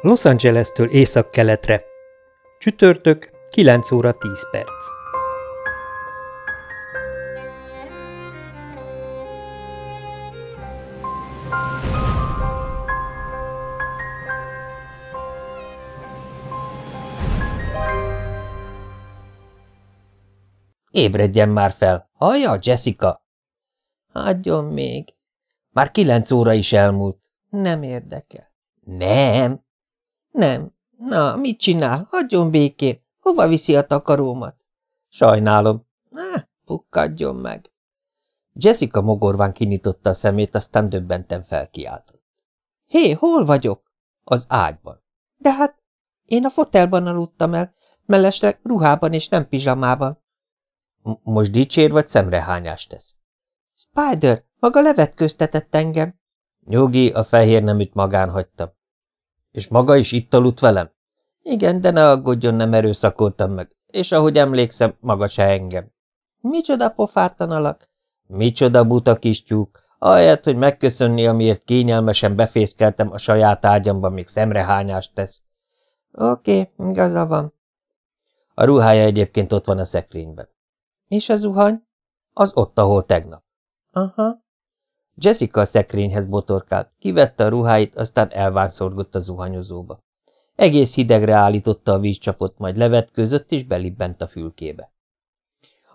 Los Angeles-től észak-keletre. Csütörtök, 9 óra 10 perc. Ébredjen már fel! Hallja, Jessica? Hagyjon még. Már kilenc óra is elmúlt. Nem érdekel. Nem. Nem. Na, mit csinál? Hagyjon békén. Hova viszi a takarómat? Sajnálom. Na, pukkadjon meg. Jessica mogorván kinyitotta a szemét, aztán döbbenten felkiáltott. Hé, hol vagyok? Az ágyban. De hát, én a fotelban aludtam el, mellesleg ruhában és nem pizsamában. M most dicsér vagy szemrehányást tesz? Spider, maga levetköztetett engem. Nyugi, a fehér neműt magán hagytam. És maga is itt aludt velem? Igen, de ne aggódjon, nem erőszakoltam meg. És ahogy emlékszem, maga se engem. Micsoda pofátlan alak? Micsoda buta kis tyúk. Ahelyett, hogy megköszönni, amiért kényelmesen befészkeltem a saját ágyamban, még szemrehányást tesz. Oké, okay, igaza van. A ruhája egyébként ott van a szekrényben. És a zuhany? Az ott, ahol tegnap. Aha. Jessica a szekrényhez botorkált, kivette a ruháit, aztán elvánszorgott a zuhanyozóba. Egész hidegre állította a vízcsapot, majd levetkőzött és belibbent a fülkébe.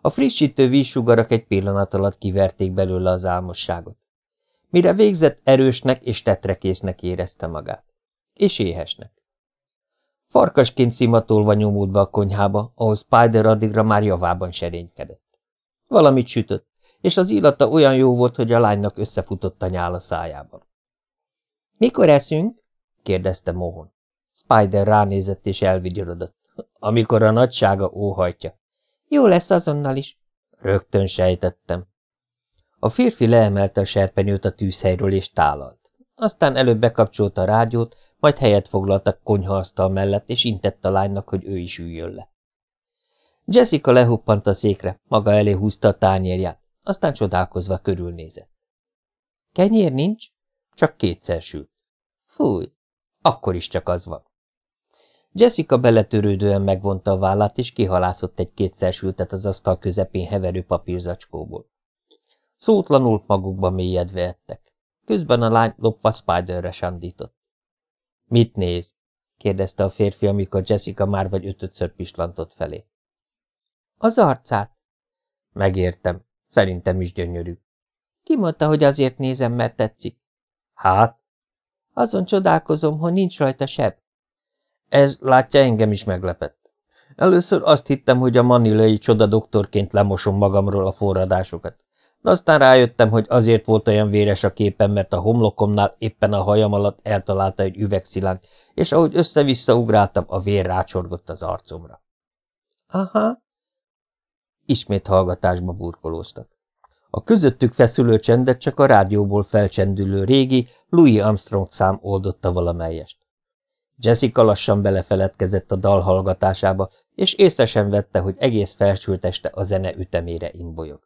A frissítő vízsugarak egy pillanat alatt kiverték belőle az álmosságot. Mire végzett, erősnek és tetrekésznek érezte magát. És éhesnek. Farkasként szimatolva nyomult be a konyhába, ahol Spider addigra már javában serénykedett. Valamit sütött, és az illata olyan jó volt, hogy a lánynak összefutott a nyál a szájában. – Mikor eszünk? – kérdezte Mohon. Spider ránézett és elvigyorodott. Amikor a nagysága óhajtja. – Jó lesz azonnal is. – Rögtön sejtettem. A férfi leemelte a serpenyőt a tűzhelyről és tálalt. Aztán előbb bekapcsolta a rádiót, majd helyet foglalt a konyhaasztal mellett, és intett a lánynak, hogy ő is üljön le. Jessica lehuppant a székre, maga elé húzta a tányérját, aztán csodálkozva körülnézett. Kenyér nincs? Csak kétszer sült. Fúj, akkor is csak az van. Jessica beletörődően megvonta a vállát, és kihalászott egy kétszer sültet az asztal közepén heverő papírzacskóból. Szótlanul magukba mélyedve ettek. Közben a lány lopva Spiderre sandított. – Mit néz? – kérdezte a férfi, amikor Jessica már vagy ötödször pislantott felé. – Az arcát. – Megértem. Szerintem is gyönyörű. Ki mondta, hogy azért nézem, mert tetszik? Hát? Azon csodálkozom, hogy nincs rajta seb. Ez, látja, engem is meglepett. Először azt hittem, hogy a manilai csoda doktorként lemosom magamról a forradásokat. De aztán rájöttem, hogy azért volt olyan véres a képen, mert a homlokomnál éppen a hajam alatt eltalálta egy üvegszilánk, és ahogy össze-vissza ugráltam, a vér rácsorgott az arcomra. Aha. Ismét hallgatásba burkolóztak. A közöttük feszülő csendet csak a rádióból felcsendülő régi Louis Armstrong szám oldotta valamelyest. Jessica lassan belefeledkezett a dal hallgatásába, és észre sem vette, hogy egész felsült este a zene ütemére imbolyog.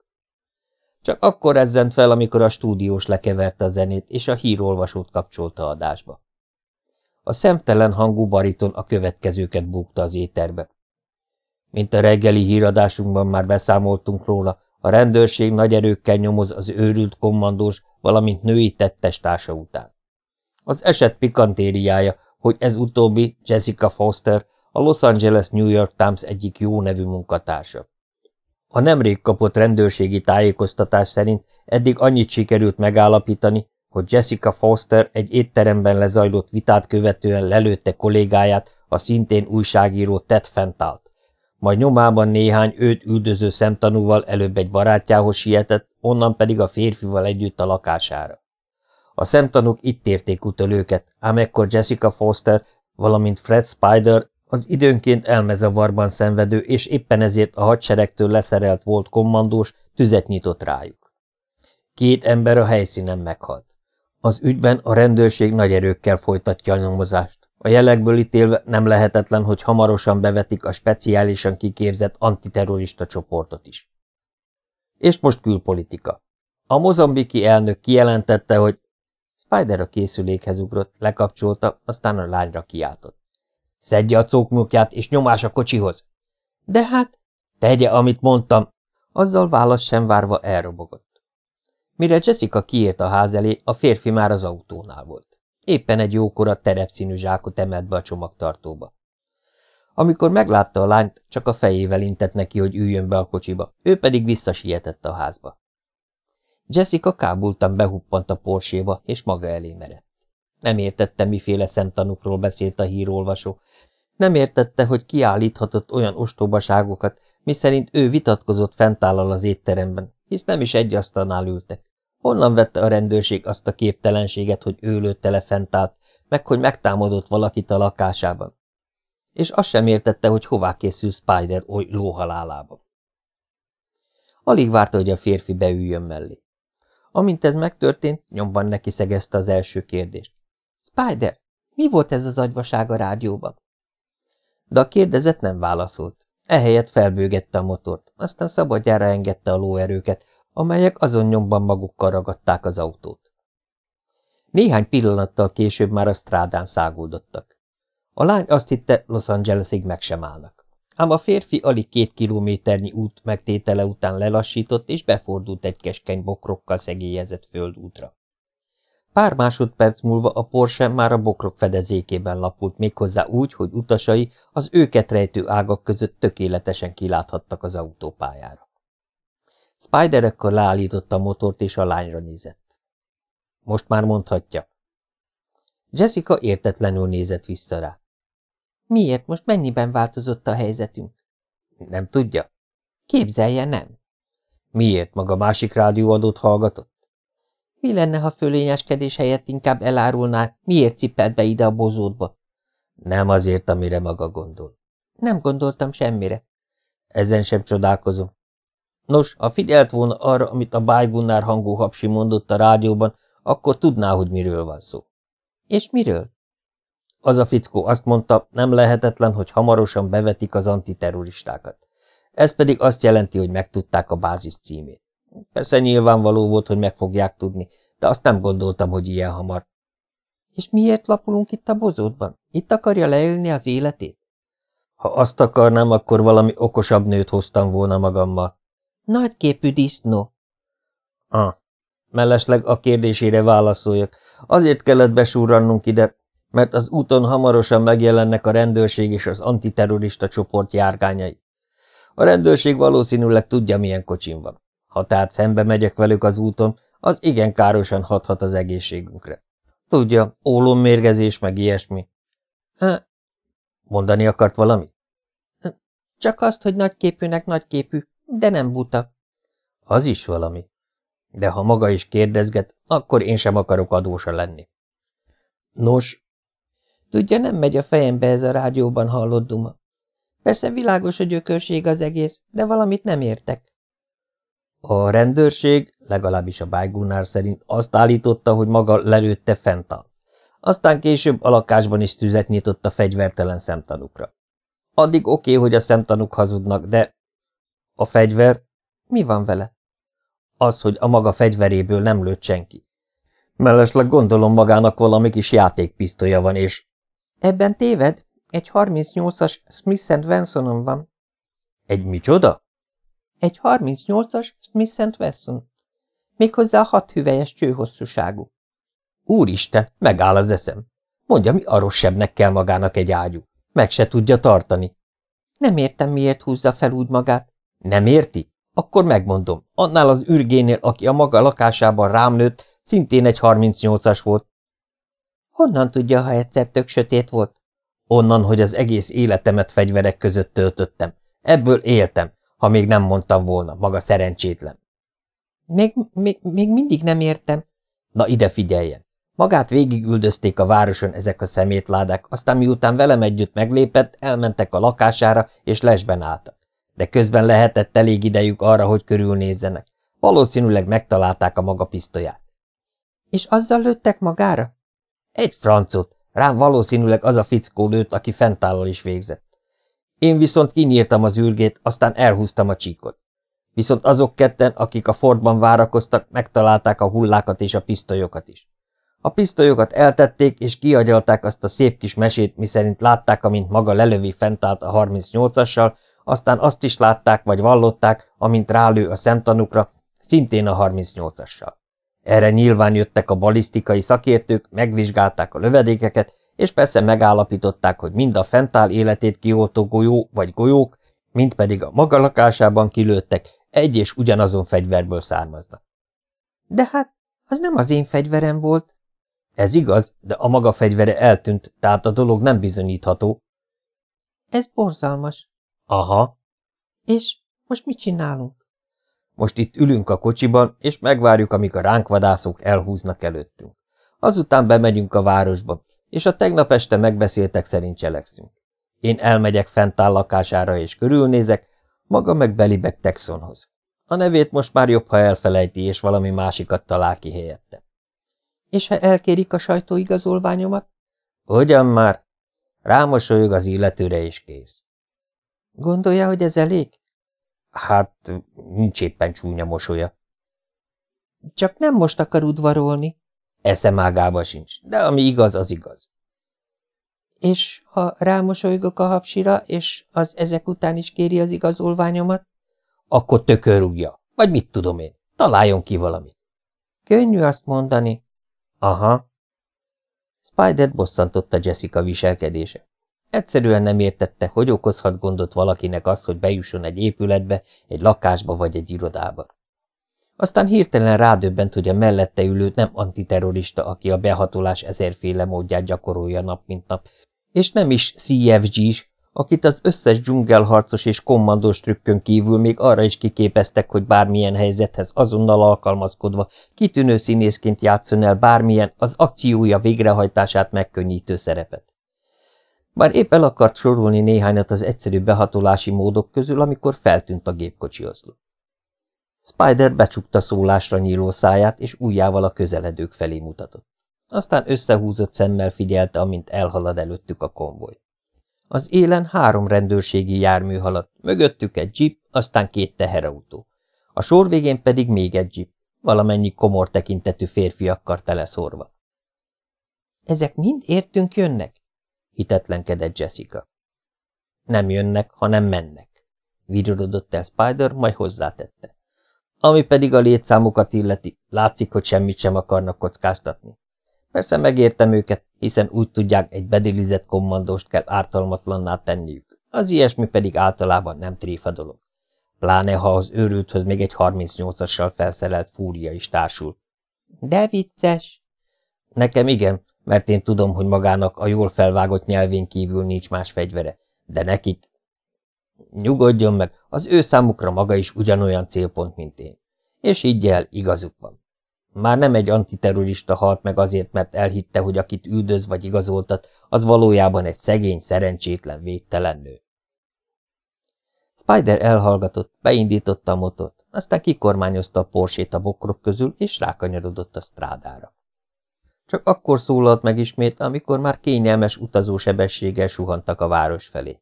Csak akkor rezzent fel, amikor a stúdiós lekeverte a zenét, és a hírolvasót kapcsolta adásba. A szemtelen hangú bariton a következőket búgta az éterbe. Mint a reggeli híradásunkban már beszámoltunk róla, a rendőrség nagy erőkkel nyomoz az őrült kommandós, valamint női tettestársa után. Az eset pikantériája, hogy ez utóbbi, Jessica Foster, a Los Angeles New York Times egyik jó nevű munkatársa. A nemrég kapott rendőrségi tájékoztatás szerint eddig annyit sikerült megállapítani, hogy Jessica Foster egy étteremben lezajlott vitát követően lelőtte kollégáját, a szintén újságíró Ted Fentalt. Majd nyomában néhány őt üldöző szemtanúval előbb egy barátjához sietett, onnan pedig a férfival együtt a lakására. A szemtanúk itt érték utol őket, ám ekkor Jessica Foster, valamint Fred Spider az időnként elmezavarban szenvedő és éppen ezért a hadseregtől leszerelt volt kommandós tüzet nyitott rájuk. Két ember a helyszínen meghalt. Az ügyben a rendőrség nagy erőkkel folytatja a nyomozást. A jelekből ítélve nem lehetetlen, hogy hamarosan bevetik a speciálisan kiképzett antiterrorista csoportot is. És most külpolitika. A mozambiki elnök kijelentette, hogy Spider a készülékhez ugrott, lekapcsolta, aztán a lányra kiáltott. Szedje a cókmukját, és nyomás a kocsihoz! De hát... Tegye, amit mondtam! Azzal válasz sem várva elrobogott. Mire Jessica kiért a ház elé, a férfi már az autónál volt. Éppen egy jókora terepszínű zsákot emelt be a csomagtartóba. Amikor meglátta a lányt, csak a fejével intett neki, hogy üljön be a kocsiba, ő pedig visszasietett a házba. Jessica kábultan behuppant a porséba, és maga elé merett. Nem értette, miféle szemtanukról beszélt a hírolvasó. Nem értette, hogy kiállíthatott olyan ostobaságokat, miszerint ő vitatkozott fentállal az étteremben, hisz nem is egy asztalnál ültek. Honnan vette a rendőrség azt a képtelenséget, hogy ő lőtte le fentállt, meg hogy megtámadott valakit a lakásában? És azt sem értette, hogy hová készül Spider oly lóhalálába. Alig várta, hogy a férfi beüljön mellé. Amint ez megtörtént, nyomban neki szegezte az első kérdést. Spider, mi volt ez az agyvaság a rádióban? De a kérdezet nem válaszolt. Ehelyett felbőgette a motort, aztán szabadjára engedte a lóerőket, amelyek azon nyomban magukkal ragadták az autót. Néhány pillanattal később már a strádán száguldottak. A lány azt hitte, Los Angelesig meg sem állnak. Ám a férfi alig két kilométernyi út megtétele után lelassított, és befordult egy keskeny bokrokkal szegélyezett földútra. Pár másodperc múlva a Porsche már a bokrok fedezékében lapult méghozzá úgy, hogy utasai az őket rejtő ágak között tökéletesen kiláthattak az autópályára. Spider ekkor leállította a motort, és a lányra nézett. Most már mondhatja. Jessica értetlenül nézett vissza rá. Miért? Most mennyiben változott a helyzetünk? Nem tudja? Képzelje, nem. Miért? Maga másik rádióadót hallgatott? Mi lenne, ha fölényeskedés helyett inkább elárulná, miért cipelt be ide a bozótba? Nem azért, amire maga gondol. Nem gondoltam semmire. Ezen sem csodálkozom. Nos, ha figyelt volna arra, amit a bájgunnár hangú hapsi mondott a rádióban, akkor tudná, hogy miről van szó. És miről? Az a fickó azt mondta, nem lehetetlen, hogy hamarosan bevetik az antiterroristákat. Ez pedig azt jelenti, hogy megtudták a bázis címét. Persze nyilvánvaló volt, hogy meg fogják tudni, de azt nem gondoltam, hogy ilyen hamar. És miért lapulunk itt a bozótban? Itt akarja leélni az életét? Ha azt akarnám, akkor valami okosabb nőt hoztam volna magammal. Nagyképű disznó. Ah, mellesleg a kérdésére válaszoljak. Azért kellett besúrrannunk ide, mert az úton hamarosan megjelennek a rendőrség és az antiterrorista csoport járgányai. A rendőrség valószínűleg tudja, milyen kocsim van. Ha tehát szembe megyek velük az úton, az igen károsan hathat az egészségünkre. Tudja, ólommérgezés meg ilyesmi. Ha, mondani akart valamit? Csak azt, hogy nagyképűnek nagyképű, de nem buta. Az is valami. De ha maga is kérdezget, akkor én sem akarok adósa lenni. Nos, tudja, nem megy a fejembe ez a rádióban hallott duma. Persze világos a gyökörség az egész, de valamit nem értek. A rendőrség, legalábbis a bájgúnár szerint azt állította, hogy maga lelőtte Fental. Aztán később a lakásban is tüzet nyitott a fegyvertelen szemtanukra. Addig oké, okay, hogy a szemtanuk hazudnak, de... A fegyver? Mi van vele? Az, hogy a maga fegyveréből nem lőtt senki. Mellesleg gondolom magának valami kis játékpisztolya van, és... Ebben téved? Egy 38-as Smith Wessonon van. Egy micsoda? Egy 38-as Smith Wesson. Méghozzá hat hüvelyes csőhosszúságú. Úristen, megáll az eszem. Mondja, mi arrosebbnek kell magának egy ágyú. Meg se tudja tartani. Nem értem, miért húzza fel úgy magát. Nem érti? Akkor megmondom. Annál az ürgénél, aki a maga lakásában rám nőtt, szintén egy 38-as volt. Honnan tudja, ha egyszer tök sötét volt? Onnan, hogy az egész életemet fegyverek között töltöttem. Ebből éltem ha még nem mondtam volna, maga szerencsétlen. Még, még, még mindig nem értem. Na ide figyeljen. Magát végigüldözték a városon ezek a szemétládák, aztán miután velem együtt meglépett, elmentek a lakására, és lesben álltak. De közben lehetett elég idejük arra, hogy körülnézzenek. Valószínűleg megtalálták a maga pisztolyát. És azzal lőttek magára? Egy francot. Rám valószínűleg az a fickó lőtt, aki fentállal is végzett. Én viszont kinyírtam az űrgét, aztán elhúztam a csíkot. Viszont azok ketten, akik a Fordban várakoztak, megtalálták a hullákat és a pisztolyokat is. A pisztolyokat eltették, és kiagyalták azt a szép kis mesét, miszerint látták, amint maga lelövi fent állt a 38-assal, aztán azt is látták, vagy vallották, amint rálő a szemtanukra, szintén a 38-assal. Erre nyilván jöttek a balisztikai szakértők, megvizsgálták a lövedékeket, és persze megállapították, hogy mind a fentál életét kioltó golyó vagy golyók, mind pedig a maga lakásában kilőttek, egy és ugyanazon fegyverből származnak. De hát, az nem az én fegyverem volt. Ez igaz, de a maga fegyvere eltűnt, tehát a dolog nem bizonyítható. Ez borzalmas. Aha. És most mit csinálunk? Most itt ülünk a kocsiban, és megvárjuk, amíg a ránkvadászok elhúznak előttünk. Azután bemegyünk a városba, és a tegnap este megbeszéltek szerint cselekszünk. Én elmegyek fentáll lakására és körülnézek, maga meg belibek Texonhoz. A nevét most már jobb, ha elfelejti, és valami másikat talál ki helyette. És ha elkérik a sajtóigazolványomat? Hogyan már? Rámosolyog az illetőre, és kész. Gondolja, hogy ez elég? Hát, nincs éppen csúnya mosolya. Csak nem most akar udvarolni. Eszem ágába sincs, de ami igaz, az igaz. És ha rámosolygok a hapsira, és az ezek után is kéri az igazolványomat? Akkor tökörúgja. Vagy mit tudom én. Találjon ki valamit. Könnyű azt mondani. Aha. Spider bosszantotta Jessica viselkedése. Egyszerűen nem értette, hogy okozhat gondot valakinek az, hogy bejusson egy épületbe, egy lakásba vagy egy irodába. Aztán hirtelen rádöbbent, hogy a mellette ülő nem antiterrorista, aki a behatolás ezerféle módját gyakorolja nap mint nap, és nem is CFG-s, akit az összes dzsungelharcos és kommandós trükkön kívül még arra is kiképeztek, hogy bármilyen helyzethez azonnal alkalmazkodva kitűnő színészként játszon el bármilyen az akciója végrehajtását megkönnyítő szerepet. Bár épp el akart sorolni néhányat az egyszerű behatolási módok közül, amikor feltűnt a gépkocsi oszlop. Spider becsukta szólásra nyíló száját, és ujjával a közeledők felé mutatott. Aztán összehúzott szemmel figyelte, amint elhalad előttük a konvoj. Az élen három rendőrségi jármű haladt, mögöttük egy jeep, aztán két teherautó. A sor végén pedig még egy jeep, valamennyi komor tekintetű férfiakkal teleszórva. – Ezek mind értünk jönnek? – hitetlenkedett Jessica. – Nem jönnek, hanem mennek – virorodott el Spider, majd hozzátette. Ami pedig a létszámukat illeti, látszik, hogy semmit sem akarnak kockáztatni. Persze megértem őket, hiszen úgy tudják, egy bedilizett kommandóst kell ártalmatlanná tenniük. Az ilyesmi pedig általában nem tréfa dolog. Pláne, ha az őrülthöz még egy 38-assal felszerelt fúria is társul. De vicces! Nekem igen, mert én tudom, hogy magának a jól felvágott nyelvén kívül nincs más fegyvere, de nekik... Nyugodjon meg, az ő számukra maga is ugyanolyan célpont, mint én. És így el, igazuk van. Már nem egy antiterrorista halt meg azért, mert elhitte, hogy akit üldöz vagy igazoltat, az valójában egy szegény, szerencsétlen, védtelen nő. Spider elhallgatott, beindította a motort, aztán kikormányozta a porsét a bokrok közül, és rákanyarodott a strádára. Csak akkor szólalt meg ismét, amikor már kényelmes utazósebességgel suhantak a város felé.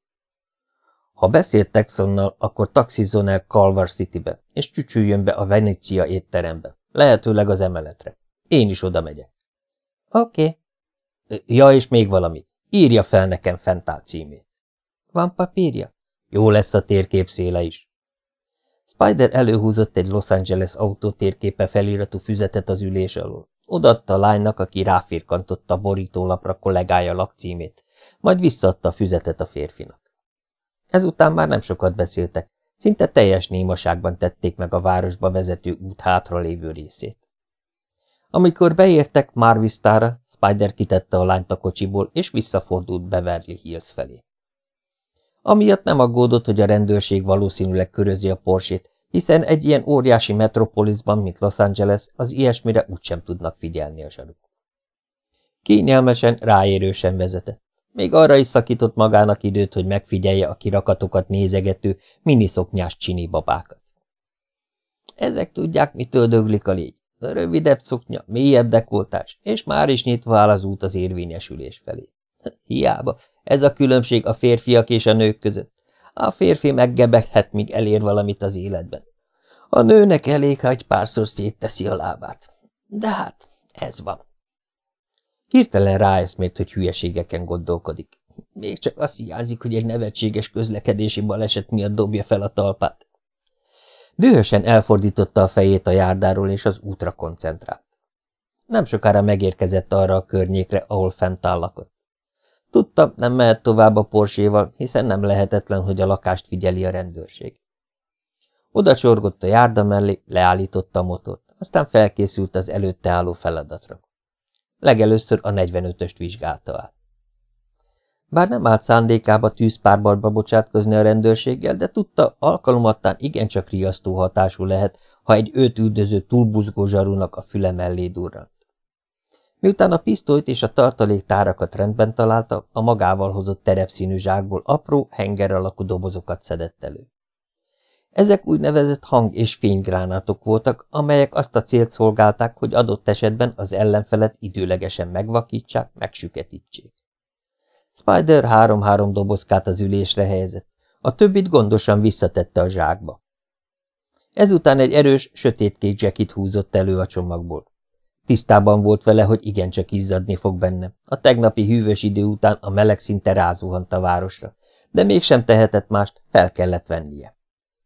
Ha beszélt Texonnal, akkor taxizzon el Calvar Citybe, és csücsüljön be a Venecia étterembe. Lehetőleg az emeletre. Én is oda megyek. Oké. Okay. Ja, és még valami. Írja fel nekem Fentál címét. Van papírja? Jó lesz a térkép széle is. Spider előhúzott egy Los Angeles autó térképe feliratú füzetet az ülés alól. Odaadta a lánynak, aki ráfirkantotta a borítólapra kollégája lakcímét, majd visszaadta a füzetet a férfinak. Ezután már nem sokat beszéltek, Szinte teljes némaságban tették meg a városba vezető út hátra lévő részét. Amikor beértek Marvistára, Spider kitette a lányt a kocsiból, és visszafordult Beverly Hills felé. Amiatt nem aggódott, hogy a rendőrség valószínűleg körözi a porsét, hiszen egy ilyen óriási metropolisban, mint Los Angeles, az ilyesmire úgysem tudnak figyelni a zsaruk. Kényelmesen, ráérősen vezetett. Még arra is szakított magának időt, hogy megfigyelje a kirakatokat nézegető, miniszoknyás csini babákat. Ezek tudják, mitől döglik a légy. Rövidebb szoknya, mélyebb dekoltás, és már is nyitva áll az út az érvényesülés felé. Hiába, ez a különbség a férfiak és a nők között. A férfi meggebeghet, míg elér valamit az életben. A nőnek elég, ha egy párszor szétteszi a lábát. De hát, ez van. Hirtelen ráeszmélt, hogy hülyeségeken gondolkodik. Még csak azt hiányzik, hogy egy nevetséges közlekedési baleset miatt dobja fel a talpát. Dühösen elfordította a fejét a járdáról, és az útra koncentrált. Nem sokára megérkezett arra a környékre, ahol fent állakott. Tudta, nem mehet tovább a porséval, hiszen nem lehetetlen, hogy a lakást figyeli a rendőrség. Oda csorgott a járda mellé, leállította a motort, aztán felkészült az előtte álló feladatra. Legelőször a 45-öst vizsgálta át. Bár nem állt szándékába tűzpárbarba bocsátkozni a rendőrséggel, de tudta, alkalomattán igencsak riasztó hatású lehet, ha egy őt üldöző túlbuzgó zsarúnak a füle mellé durrant. Miután a pisztolyt és a tartalék tárakat rendben találta, a magával hozott terepszínű zsákból apró, henger alakú dobozokat szedett elő. Ezek úgynevezett hang- és fénygránátok voltak, amelyek azt a célt szolgálták, hogy adott esetben az ellenfelet időlegesen megvakítsák, megsüketítsék. Spider három-három dobozkát az ülésre helyezett, a többit gondosan visszatette a zsákba. Ezután egy erős, sötétkék jackit húzott elő a csomagból. Tisztában volt vele, hogy igencsak izzadni fog benne. A tegnapi hűvös idő után a meleg szinte rázuhant a városra, de mégsem tehetett mást, fel kellett vennie.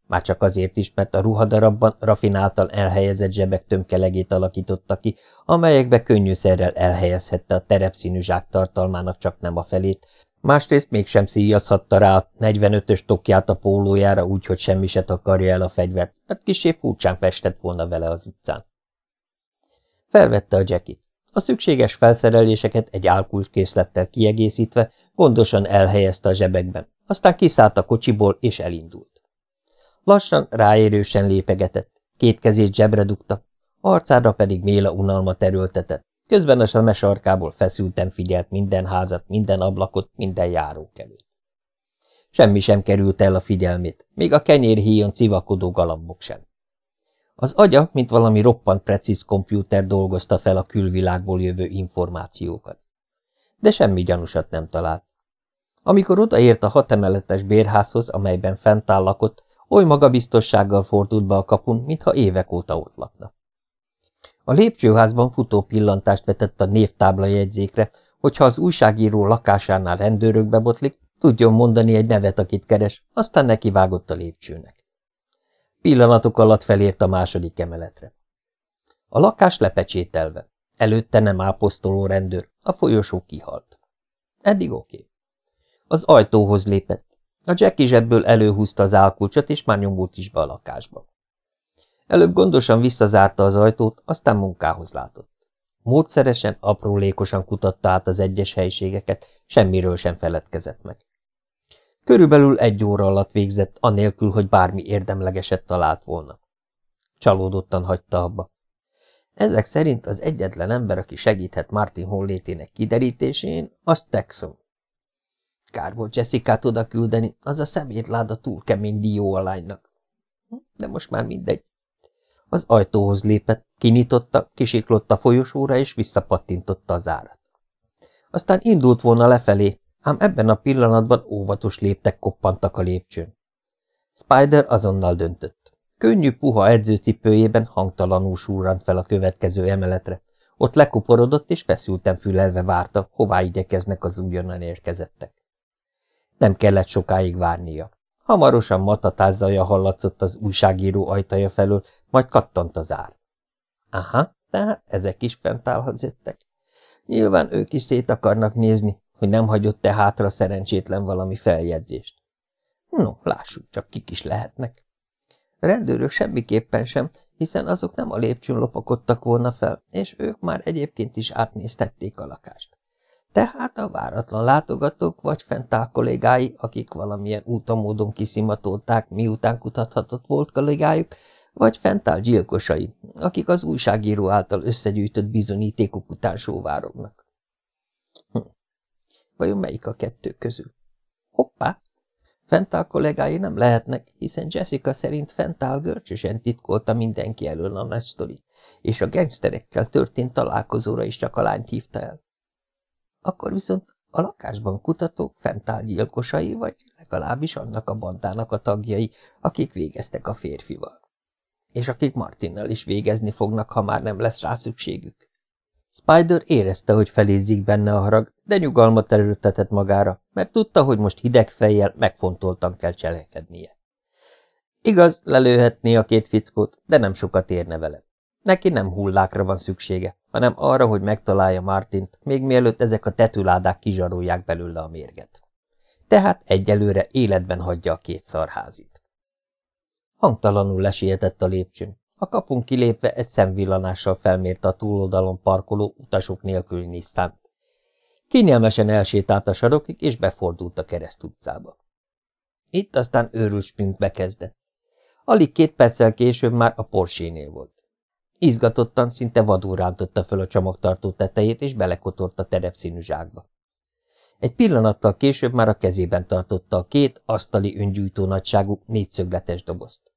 Már csak azért is, mert a ruhadarabban rafináltan elhelyezett zsebek tömkelegét alakította ki, amelyekbe könnyűszerrel elhelyezhette a terepszínű zsák tartalmának csak nem a felét, másrészt mégsem szíjazhatta rá a 45-ös tokját a pólójára úgy, hogy semmi se takarja el a fegyvert, mert kisé furcsán festett volna vele az utcán. Felvette a jackit. A szükséges felszereléseket egy álkulcskészlettel kiegészítve gondosan elhelyezte a zsebekben, aztán kiszállt a kocsiból és elindult. Lassan, ráérősen lépegetett, két kezét zsebre dugta, arcára pedig méla unalma terültetett, közben a szeme sarkából feszülten figyelt minden házat, minden ablakot, minden járókelőt. Semmi sem került el a figyelmét, még a kenyérhíjon civakodó galambok sem. Az agya, mint valami roppant precíz kompjúter dolgozta fel a külvilágból jövő információkat. De semmi gyanúsat nem talált. Amikor odaért a hatemeletes bérházhoz, amelyben fent áll oly magabiztossággal fordult be a kapun, mintha évek óta ott lakna. A lépcsőházban futó pillantást vetett a névtábla jegyzékre, hogyha az újságíró lakásánál rendőrökbe botlik, tudjon mondani egy nevet, akit keres, aztán nekivágott a lépcsőnek. Pillanatok alatt felért a második emeletre. A lakás lepecsételve. Előtte nem áposztoló rendőr, a folyosó kihalt. Eddig oké. Okay. Az ajtóhoz lépett. A Jackie zsebből előhúzta az álkulcsot, és már nyomult is be a lakásba. Előbb gondosan visszazárta az ajtót, aztán munkához látott. Módszeresen, aprólékosan kutatta át az egyes helységeket, semmiről sem feledkezett meg. Körülbelül egy óra alatt végzett, anélkül, hogy bármi érdemlegeset talált volna. Csalódottan hagyta abba. Ezek szerint az egyetlen ember, aki segíthet Martin hollétének kiderítésén, az Texon. Kár volt Jessica-t oda küldeni, az a szemétláda túl kemény dió a lánynak. De most már mindegy. Az ajtóhoz lépett, kinyitotta, kisiklott a folyosóra, és visszapattintotta az árat. Aztán indult volna lefelé, ám ebben a pillanatban óvatos léptek koppantak a lépcsőn. Spider azonnal döntött. Könnyű, puha edzőcipőjében hangtalanul súrant fel a következő emeletre. Ott lekuporodott és feszülten fülelve várta, hová igyekeznek az újonnan érkezettek. Nem kellett sokáig várnia. Hamarosan matatázzaja hallatszott az újságíró ajtaja felől, majd kattant az ár. Aha, tehát ezek is fent állhatzettek. Nyilván ők is szét akarnak nézni, hogy nem hagyott-e hátra szerencsétlen valami feljegyzést. No, lássuk csak, kik is lehetnek. Rendőrök semmiképpen sem, hiszen azok nem a lépcsőn lopakodtak volna fel, és ők már egyébként is átnéztették a lakást. Tehát a váratlan látogatók vagy fentál kollégái, akik valamilyen úton módon kiszimatolták, miután kutathatott volt kollégájuk, vagy fentál gyilkosai, akik az újságíró által összegyűjtött bizonyítékok után sóvárognak. Vajon melyik a kettő közül? Hoppá! Fentál kollégái nem lehetnek, hiszen Jessica szerint Fentál görcsösen titkolta mindenki elől a nagy sztorit, és a gangsterekkel történt találkozóra is csak a lányt hívta el. Akkor viszont a lakásban kutatók Fentál gyilkosai, vagy legalábbis annak a bandának a tagjai, akik végeztek a férfival. És akik Martinnal is végezni fognak, ha már nem lesz rá szükségük. Spider érezte, hogy felézzik benne a harag, de nyugalmat erőltetett magára, mert tudta, hogy most hideg fejjel megfontoltan kell cselekednie. Igaz, lelőhetné a két fickót, de nem sokat érne vele. Neki nem hullákra van szüksége, hanem arra, hogy megtalálja Martint, még mielőtt ezek a tetőládák kizsarolják belőle a mérget. Tehát egyelőre életben hagyja a két szarházit. Hangtalanul lesietett a lépcsőn. A kapun kilépve egy szemvillanással felmérte a túloldalon parkoló utasok nélküli nisztánt. Kényelmesen elsétált a sarokig, és befordult a kereszt utcába. Itt aztán őrült sprint bekezdett. Alig két perccel később már a Porsche-nél volt. Izgatottan, szinte vadul rántotta föl a csomagtartó tetejét, és belekotort a terepszínű zsákba. Egy pillanattal később már a kezében tartotta a két asztali öngyújtó nagyságú négyszögletes dobozt.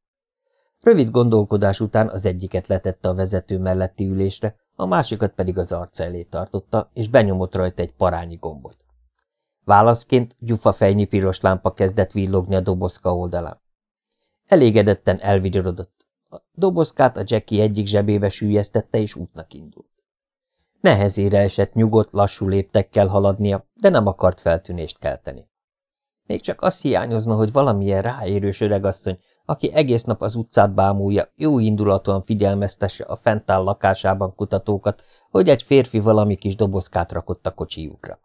Rövid gondolkodás után az egyiket letette a vezető melletti ülésre, a másikat pedig az arca elé tartotta, és benyomott rajta egy parányi gombot. Válaszként gyufafejnyi piros lámpa kezdett villogni a dobozka oldalán. Elégedetten elvigyorodott. A dobozkát a Jackie egyik zsebébe sűjesztette, és útnak indult. Nehezére esett nyugodt, lassú léptekkel haladnia, de nem akart feltűnést kelteni. Még csak az hiányozna, hogy valamilyen ráérős öregasszony, aki egész nap az utcát bámulja, jó indulatúan figyelmeztesse a fentáll lakásában kutatókat, hogy egy férfi valami kis dobozkát rakott a kocsiukra.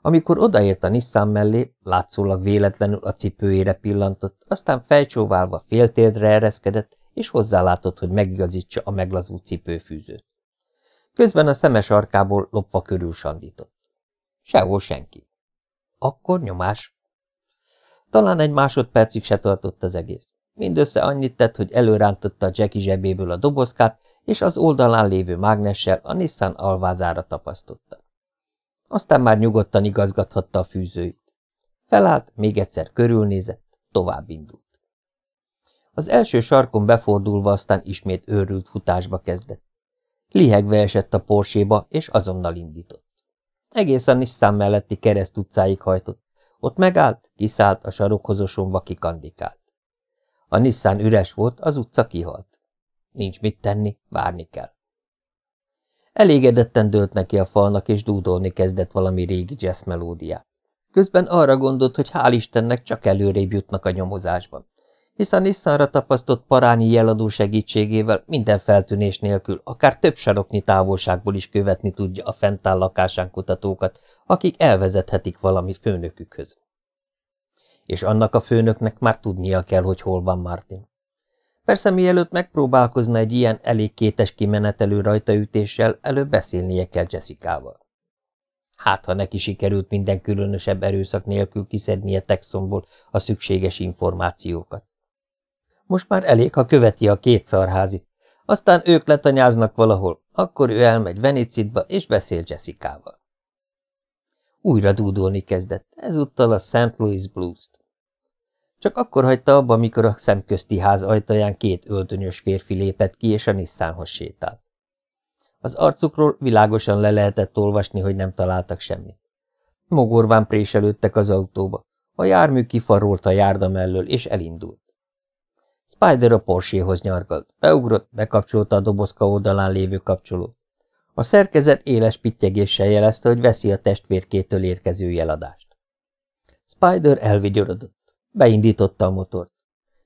Amikor odaért a Nissan mellé, látszólag véletlenül a cipőjére pillantott, aztán fejcsóválva féltérdre ereszkedett, és hozzálátott, hogy megigazítsa a meglazult cipőfűzőt. Közben a szemes arkából lopva körül sandított. Sehol senki. Akkor nyomás. Talán egy másodpercig se tartott az egész. Mindössze annyit tett, hogy előrántotta a Jackie zsebéből a dobozkát, és az oldalán lévő mágnessel a Nissan alvázára tapasztotta. Aztán már nyugodtan igazgathatta a fűzőit. Felállt, még egyszer körülnézett, tovább indult. Az első sarkon befordulva aztán ismét őrült futásba kezdett. Lihegve esett a porséba, és azonnal indított. Egészen Nissan melletti kereszt utcáig hajtott. Ott megállt, kiszállt, a sarokhoz osonva kikandikált. A Nissan üres volt, az utca kihalt. Nincs mit tenni, várni kell. Elégedetten dőlt neki a falnak, és dúdolni kezdett valami régi jazz melódiát. Közben arra gondolt, hogy hál' Istennek csak előrébb jutnak a nyomozásban hisz a Nissanra tapasztott parányi jeladó segítségével minden feltűnés nélkül akár több saroknyi távolságból is követni tudja a fentáll lakásán kutatókat, akik elvezethetik valami főnökükhöz. És annak a főnöknek már tudnia kell, hogy hol van Martin. Persze mielőtt megpróbálkozna egy ilyen elég kétes kimenetelő rajtaütéssel, előbb beszélnie kell Jessica-val. Hát, ha neki sikerült minden különösebb erőszak nélkül kiszednie Texonból a szükséges információkat. Most már elég, ha követi a két szarházit. Aztán ők letanyáznak valahol, akkor ő elmegy Venicitba és beszél Jessica-val. Újra dúdolni kezdett, ezúttal a St. Louis Blues-t. Csak akkor hagyta abba, mikor a szemközti ház ajtaján két öltönyös férfi lépett ki, és a Nissanhoz sétált. Az arcukról világosan le lehetett olvasni, hogy nem találtak semmit. Mogorván préselődtek az autóba. A jármű kifarolt a járda mellől, és elindult. Spider a Porséhoz nyargalt, beugrott, bekapcsolta a dobozka oldalán lévő kapcsolót. A szerkezet éles pittyegéssel jelezte, hogy veszi a testvérkétől érkező jeladást. Spider elvigyorodott. Beindította a motort.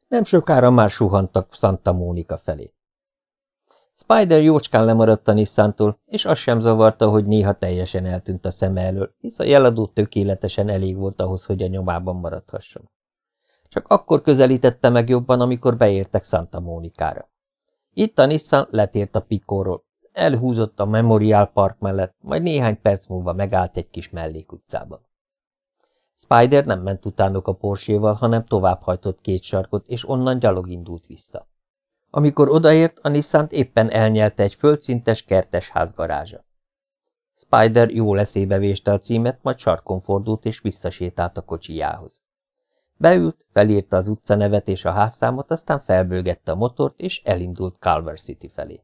Nem sokára már suhantak Santa Mónika felé. Spider jócskán lemaradt a Nisszantól, és az sem zavarta, hogy néha teljesen eltűnt a szeme elől, hisz a jeladó tökéletesen elég volt ahhoz, hogy a nyomában maradhasson. Csak akkor közelítette meg jobban, amikor beértek Santa Mónikára. Itt a Nissan letért a Pikóról, elhúzott a Memorial Park mellett, majd néhány perc múlva megállt egy kis mellékutcában. Spider nem ment utánok a porséval, hanem továbbhajtott két sarkot, és onnan gyalog indult vissza. Amikor odaért, a Nissan éppen elnyelte egy földszintes kertesház garázsa. Spider jó leszébe véste a címet, majd sarkon fordult és visszasétált a kocsijához. Beült, felírta az utcanevet és a házszámot, aztán felbőgette a motort, és elindult Culver City felé.